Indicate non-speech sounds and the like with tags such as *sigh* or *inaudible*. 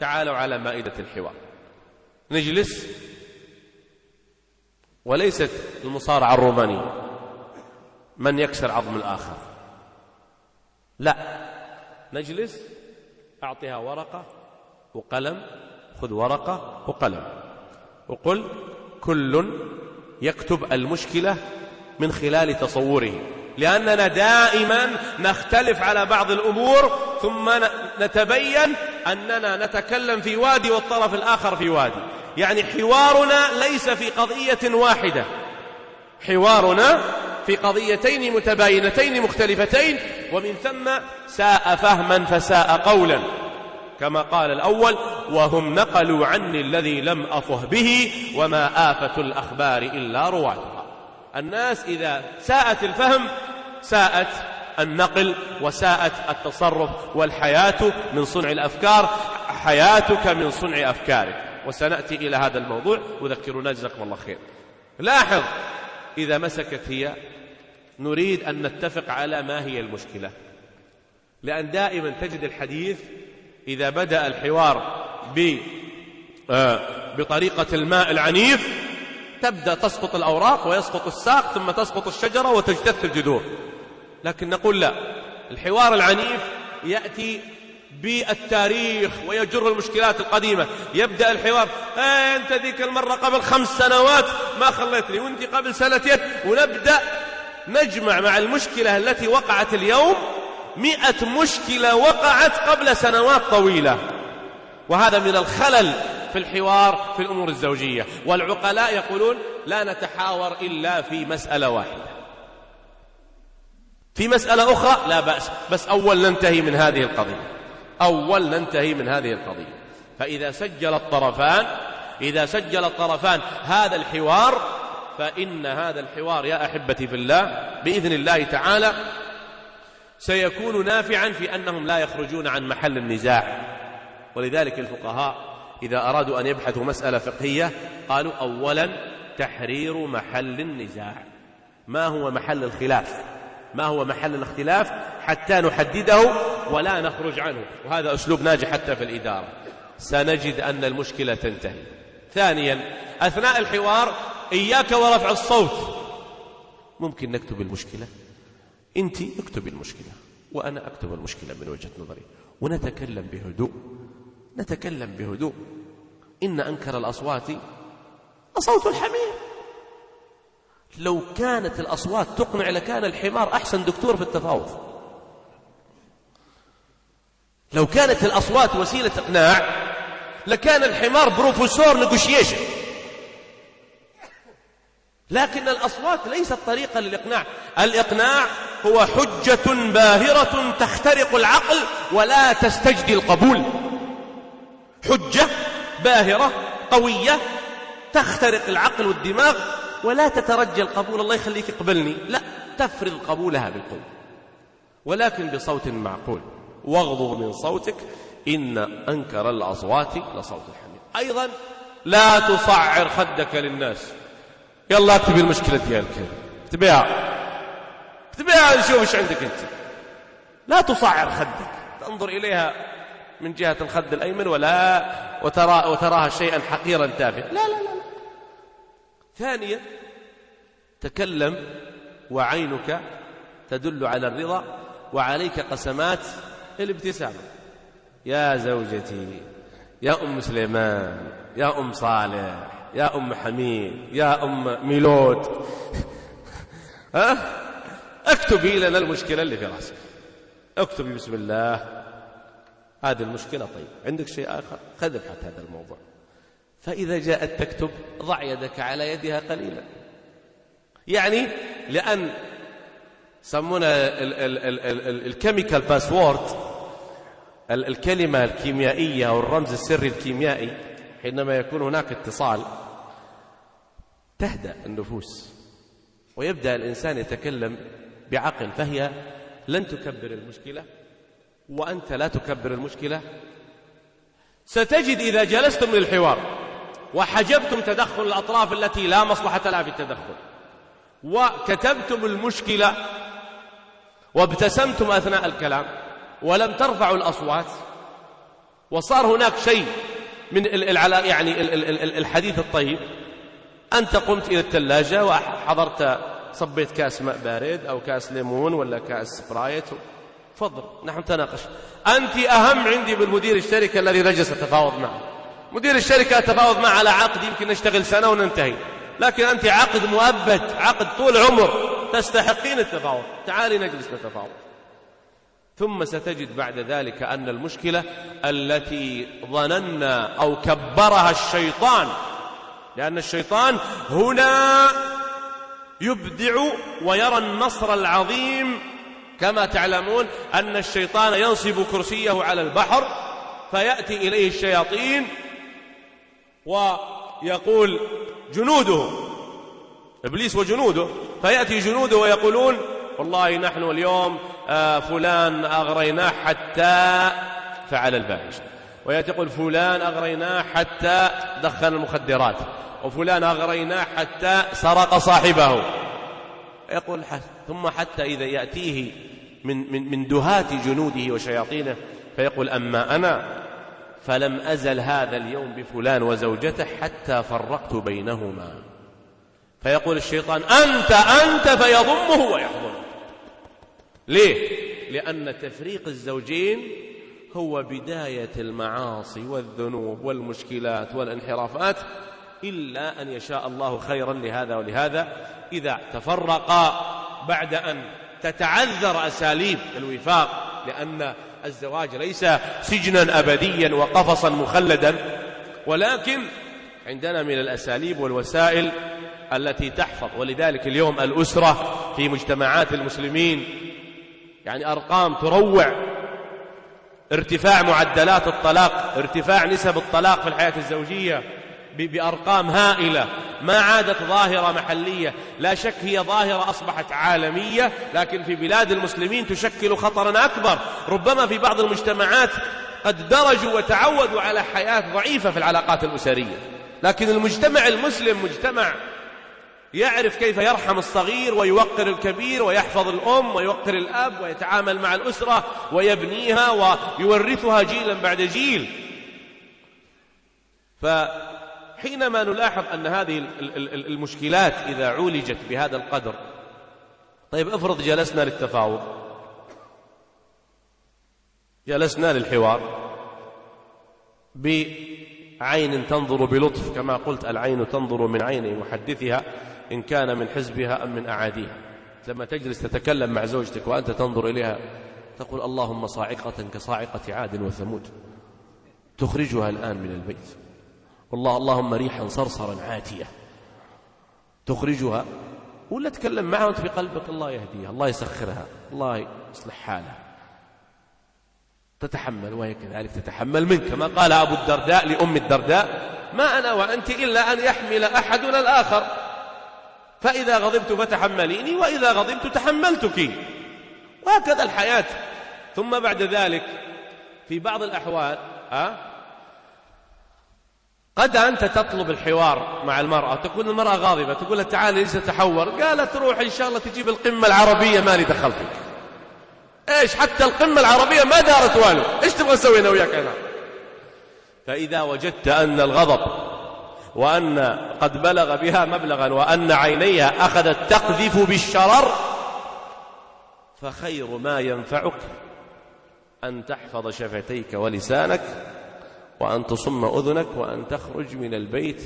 تعالوا على مائدة الحوار. نجلس. وليست المصارعة الرومانية. من يكسر عظم الآخر؟ لا. نجلس. أعطيها ورقة وقلم. خذ ورقة وقلم. وقل كل يكتب المشكلة من خلال تصوره. لأننا دائما نختلف على بعض الأمور ثم نتبين أننا نتكلم في وادي والطرف الآخر في وادي. يعني حوارنا ليس في قضية واحدة. حوارنا في قضيتين متباينتين مختلفتين ومن ثم ساء فهما فساء قولا. كما قال الأول وهم نقلوا عني الذي لم أفه به وما آفة الأخبار إلا رواتها. الناس إذا ساءت الفهم ساءت النقل وساءت التصرف والحياة من صنع الأفكار حياتك من صنع أفكارك. وسنأتي إلى هذا الموضوع. وذكرنا جزاكم الله خير. لاحظ إذا مسكت هي نريد أن نتفق على ما هي المشكلة. لأن دائما تجد الحديث إذا بدأ الحوار ب آه، بطريقة الماء العنيف تبدأ تسقط الأوراق ويسقط الساق ثم تسقط الشجرة وتجتث الجذور. لكن نقول لا. الحوار العنيف يأتي بالتاريخ ويجر المشكلات القديمة. يبدأ الحوار إيه أنت ذيك المرة قبل خمس سنوات ما خليتني وأنت قبل سنتين. ونبدأ نجمع مع المشكلة التي وقعت اليوم. مئة مشكلة وقعت قبل سنوات طويلة. وهذا من الخلل في الحوار في الأمور الزوجية. والعقلاء يقولون لا نتحاور إلا في مسألة واحدة. في مسألة أخرى لا بأس بس أول ننتهي من هذه القضية أول ننتهي من هذه القضية. فإذا سجل الطرفان إذا سجل الطرفان هذا الحوار فإن هذا الحوار يا أحبتي في الله بإذن الله تعالى سيكون نافعا في أنهم لا يخرجون عن محل النزاع. ولذلك الفقهاء إذا أرادوا أن يبحثوا مسألة فقهية قالوا أولا تحرير محل النزاع. ما هو محل الخلاف؟ ما هو محل الاختلاف حتى نحدده ولا نخرج عنه. وهذا أسلوب ناجح حتى في الإدارة. سنجد أن المشكلة تنتهي. ثانيا أثناء الحوار إياك ورفع الصوت. ممكن نكتب المشكلة؟ أنت اكتب المشكلة وأنا أكتب المشكلة من وجهة نظري. ونتكلم بهدوء. نتكلم بهدوء. إن أنكر الأصوات صوت الحمير لو كانت الأصوات تقنع لكان الحمار أحسن دكتور في التفاوض. لو كانت الأصوات وسيلة إقناع لكان الحمار بروفيسور negotiation. لكن الأصوات ليست طريقة للإقناع. الإقناع هو حجة باهرة تخترق العقل ولا تستجدي القبول. حجة باهرة قوية تخترق العقل والدماغ ولا تترجى القبول الله يخليك اقبلني لا تفرض قبولها بالقوة ولكن بصوت معقول. واغضض من صوتك إن أنكر الأصوات لصوت الحمير. أيضا لا تصعر خدك للناس. يلا اكتب المشكلة ديالك. اكتبيها اكتبيها نشوف إيش عندك أنت. لا تصعر خدك. تنظر إليها من جهة الخد الأيمن ولا وترى وتراها شيئا حقيرا تافها لا لا لا. ثانيا تكلم وعينك تدل على الرضا وعليك قسمات الابتسامة. يا زوجتي يا أم سليمان يا أم صالح يا أم حميد يا أم ميلود. *laughs* ها اكتبي لنا المشكلة اللي في رأسك. اكتبي بسم الله. هذه المشكلة طيب. عندك شيء آخر؟ خذ ابحث هذا الموضوع. فإذا جاءت تكتب ضع يدك على يدها قليلا. يعني لأن سمونا ال chemical password الكلمة الكيميائية أو الرمز السري الكيميائي حينما يكون هناك اتصال تهدأ النفوس. ويبدأ الإنسان يتكلم بعقل فهي لن تكبر المشكلة وأنت لا تكبر المشكلة. ستجد إذا جلستم للحوار وحجبتم تدخل الأطراف التي لا مصلحة لها في التدخل. وكتبتم المشكلة وابتسمتم أثناء الكلام ولم ترفعوا الأصوات. وصار هناك شيء من يعني الحديث الطيب. أنت قمت إلى الثلاجة وحضرت صبيت كاس ماء بارد أو كاس ليمون ولا كاس Sprite. تفضل نحن نتناقش. أنت أهم عندي بالمدير الشركة الذي نجلس أتفاوض معه مدير الشركة أتفاوض معه على عقد يمكن نشتغل سنة وننتهي. لكن أنت عقد مؤبد عقد طول عمر تستحقين التفاوض. تعالي نجلس نتفاوض. ثم ستجد بعد ذلك أن المشكلة التي ظننا أو كبرها الشيطان لأن الشيطان هنا يبدع ويرى النصر العظيم. كما تعلمون أن الشيطان ينصب كرسيه على البحر فيأتي إليه الشياطين ويقول جنوده إبليس وجنوده فيأتي جنوده ويقولون والله نحن اليوم آه، فلان أغريناه حتى فعل الفاحشة ويأتي يقول فلان أغريناه حتى دخل المخدرات وفلان أغريناه حتى سرق صاحبه. يقول ثم حتى إذا يأتيه من, من, من دهات جنوده وشياطينه فيقول أما أنا فلم أزل هذا اليوم بفلان وزوجته حتى فرقت بينهما. فيقول الشيطان أنت أنت فيضمه ويحضنه. ليه؟ لأن تفريق الزوجين هو بداية المعاصي والذنوب والمشكلات والانحرافات إلا أن يشاء الله خيرا لهذا ولهذا. إذا تفرقا بعد أن تتعذر أساليب الوفاق لأن الزواج ليس سجنا أبديا وقفصا مخلدا ولكن عندنا من الأساليب والوسائل التي تحفظ ولذلك اليوم الأسرة في مجتمعات المسلمين يعني أرقام تروع. ارتفاع معدلات الطلاق ارتفاع نسب الطلاق في الحياة الزوجية. بأرقام هائلة. ما عادت ظاهرة محلية. لا شك هي ظاهرة أصبحت عالمية لكن في بلاد المسلمين تشكل خطرا أكبر. ربما في بعض المجتمعات قد درجوا وتعودوا على حياة ضعيفة في العلاقات الأسرية. لكن المجتمع المسلم مجتمع يعرف كيف يرحم الصغير ويوقر الكبير ويحفظ الأم ويوقر الأب ويتعامل مع الأسرة ويبنيها ويورثها جيلا بعد جيل. فحينما نلاحظ أن هذه المشكلات إذا عولجت بهذا القدر. طيب افرض جلسنا للتفاوض. جلسنا للحوار بعين تنظر بلطف كما قلت العين تنظر من عين محدثها إن كان من حزبها أم من أعاديها. لما تجلس تتكلم مع زوجتك وأنت تنظر إليها تقول اللهم صاعقة كصاعقة عاد وثمود. تخرجها الآن من البيت. والله اللهم ريحا صرصرا عاتية. تخرجها ولا تكلم معها وانت في قلبك الله يهديها الله يسخرها الله يصلح حالها تتحمل وهي كذلك تتحمل منك. كما قال أبو الدرداء لأم الدرداء ما أنا وأنت إلا أن يحمل أحدنا الآخر. فإذا غضبت فتحمليني وإذا غضبت تحملتك. وهكذا الحياة. ثم بعد ذلك في بعض الأحوال أه؟ قد أنت تطلب الحوار مع المرأة تكون المرأة غاضبة تقول لها تعالي ليش تتحور؟ قالت روح إن شاء الله تجيب القمة العربية مالي دخل فيك. إيش حتى القمة العربية ما دارت والو إيش تبغى نسوي أنا وياك أنا؟ فإذا وجدت أن الغضب وأن قد بلغ بها مبلغا وأن عينيها أخذت تقذف بالشرر فخير ما ينفعك أن تحفظ شفتيك ولسانك وأن تصم أذنك وأن تخرج من البيت